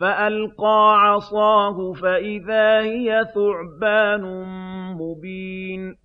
فَأَلْقَىٰ عَصَاهُ فَإِذَا هِيَ ثُعْبَانٌ مُّبِينٌ.